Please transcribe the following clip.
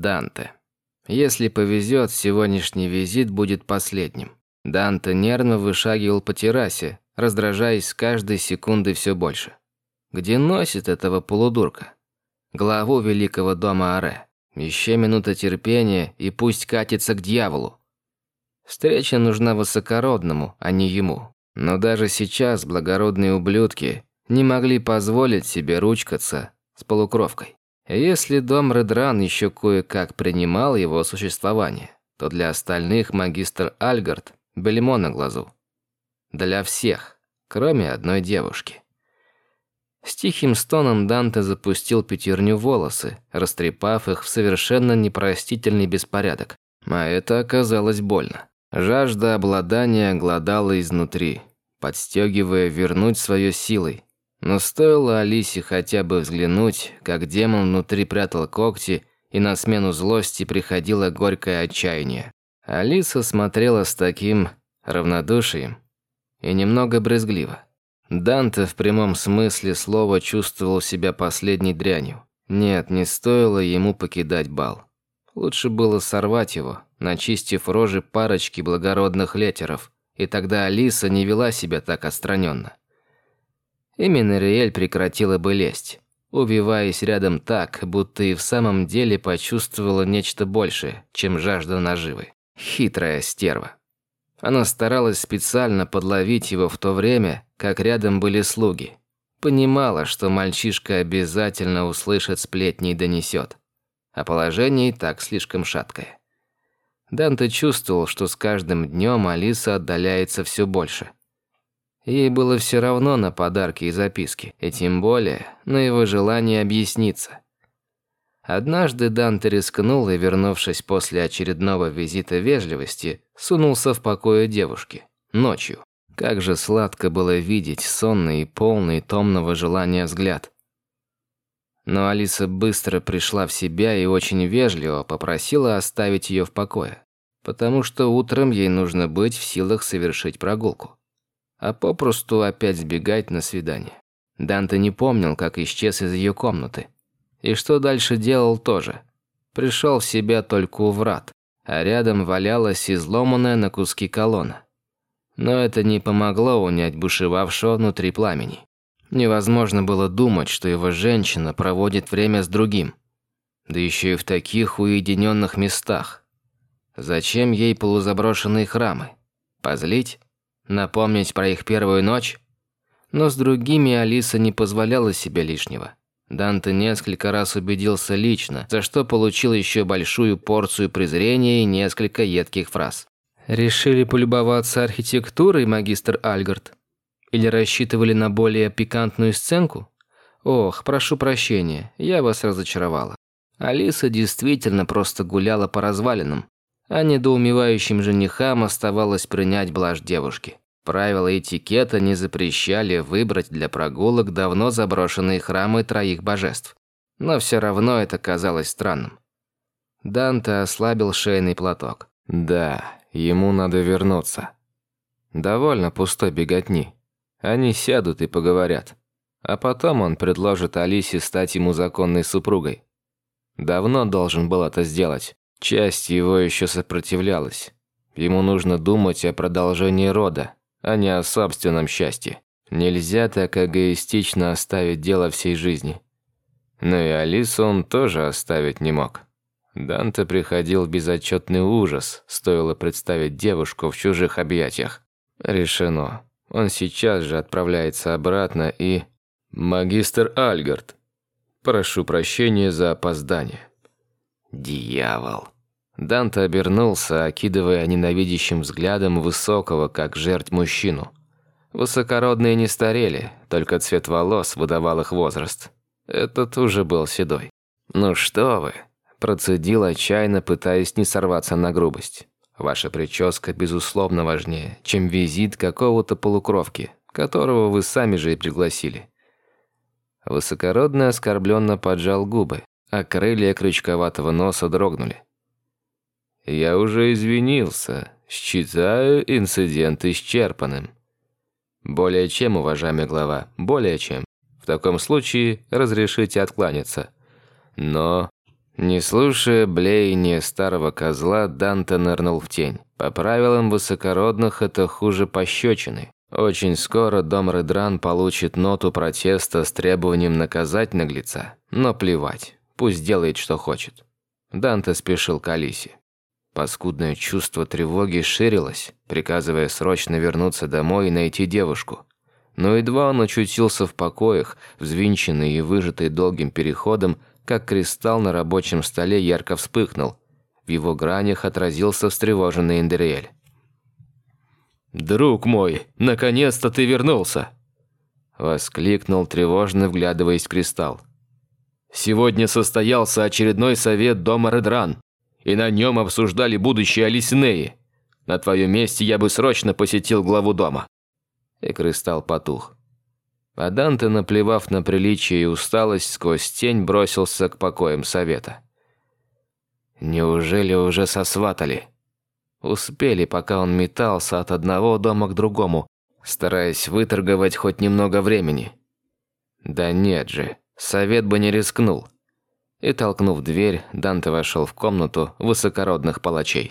Данте. Если повезет, сегодняшний визит будет последним. Данте нервно вышагивал по террасе, раздражаясь с каждой секундой все больше. Где носит этого полудурка? Главу великого дома Аре. Еще минута терпения, и пусть катится к дьяволу. Встреча нужна высокородному, а не ему. Но даже сейчас благородные ублюдки не могли позволить себе ручкаться с полукровкой. Если дом Редран еще кое-как принимал его существование, то для остальных магистр Альгард – бельмо на глазу. Для всех, кроме одной девушки. С тихим стоном Данте запустил пятерню волосы, растрепав их в совершенно непростительный беспорядок. А это оказалось больно. Жажда обладания глодала изнутри, подстегивая вернуть свое силой. Но стоило Алисе хотя бы взглянуть, как демон внутри прятал когти, и на смену злости приходило горькое отчаяние. Алиса смотрела с таким равнодушием и немного брезгливо. Данте в прямом смысле слова чувствовал себя последней дрянью. Нет, не стоило ему покидать бал. Лучше было сорвать его, начистив рожи парочки благородных летеров, и тогда Алиса не вела себя так отстраненно. Именно Риэль прекратила бы лезть, увиваясь рядом так, будто и в самом деле почувствовала нечто большее, чем жажда наживы. Хитрая стерва. Она старалась специально подловить его в то время, как рядом были слуги. Понимала, что мальчишка обязательно услышит сплетни и донесет а положение и так слишком шаткое. Данте чувствовал, что с каждым днем Алиса отдаляется все больше. Ей было все равно на подарки и записки, и тем более на его желание объясниться. Однажды Данте рискнул и, вернувшись после очередного визита вежливости, сунулся в покое девушки. Ночью. Как же сладко было видеть сонный и полный томного желания взгляд. Но Алиса быстро пришла в себя и очень вежливо попросила оставить ее в покое, потому что утром ей нужно быть в силах совершить прогулку, а попросту опять сбегать на свидание. Данте не помнил, как исчез из ее комнаты. И что дальше делал тоже. Пришел в себя только у врат, а рядом валялась изломанная на куски колонна. Но это не помогло унять бушевавшего внутри пламени. Невозможно было думать, что его женщина проводит время с другим. Да еще и в таких уединенных местах. Зачем ей полузаброшенные храмы? Позлить? Напомнить про их первую ночь? Но с другими Алиса не позволяла себе лишнего. Данте несколько раз убедился лично, за что получил еще большую порцию презрения и несколько едких фраз. «Решили полюбоваться архитектурой, магистр Альгард?» Или рассчитывали на более пикантную сценку? Ох, прошу прощения, я вас разочаровала. Алиса действительно просто гуляла по развалинам, а недоумевающим женихам оставалось принять блажь девушки. Правила этикета не запрещали выбрать для прогулок давно заброшенные храмы троих божеств. Но все равно это казалось странным. Данте ослабил шейный платок. Да, ему надо вернуться. Довольно пустой беготни. Они сядут и поговорят. А потом он предложит Алисе стать ему законной супругой. Давно должен был это сделать. Часть его еще сопротивлялась. Ему нужно думать о продолжении рода, а не о собственном счастье. Нельзя так эгоистично оставить дело всей жизни. Но и Алису он тоже оставить не мог. Данте приходил в безотчетный ужас, стоило представить девушку в чужих объятиях. Решено. Он сейчас же отправляется обратно и... Магистр Альгард. Прошу прощения за опоздание. Дьявол. Данте обернулся, окидывая ненавидящим взглядом высокого, как жерть мужчину. Высокородные не старели, только цвет волос выдавал их возраст. Этот уже был седой. «Ну что вы?» – процедил отчаянно, пытаясь не сорваться на грубость. Ваша прическа, безусловно, важнее, чем визит какого-то полукровки, которого вы сами же и пригласили». Высокородный оскорбленно поджал губы, а крылья крючковатого носа дрогнули. «Я уже извинился. Считаю инцидент исчерпанным». «Более чем, уважаемый глава, более чем. В таком случае разрешите откланяться. Но Не слушая блеяния старого козла, Данте нырнул в тень. По правилам высокородных это хуже пощечины. Очень скоро дом Редран получит ноту протеста с требованием наказать наглеца. Но плевать, пусть делает, что хочет. Данте спешил к Алисе. Паскудное чувство тревоги ширилось, приказывая срочно вернуться домой и найти девушку. Но едва он очутился в покоях, взвинченный и выжатый долгим переходом, как кристалл на рабочем столе ярко вспыхнул. В его гранях отразился встревоженный Эндериэль. «Друг мой, наконец-то ты вернулся!» Воскликнул тревожно, вглядываясь в кристалл. «Сегодня состоялся очередной совет дома Редран, и на нем обсуждали будущее Алисинеи. На твоем месте я бы срочно посетил главу дома». И кристалл потух. А Данте, наплевав на приличие и усталость, сквозь тень бросился к покоям совета. Неужели уже сосватали? Успели, пока он метался от одного дома к другому, стараясь выторговать хоть немного времени. Да нет же, совет бы не рискнул. И толкнув дверь, Данте вошел в комнату высокородных палачей.